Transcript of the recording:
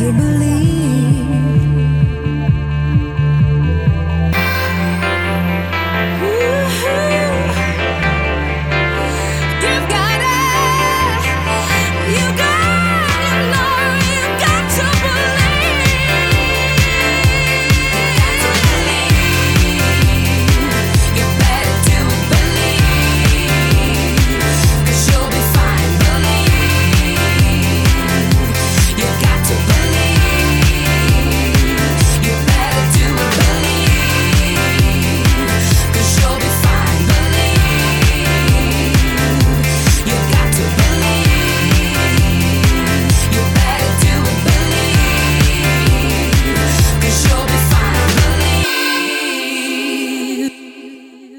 you believe?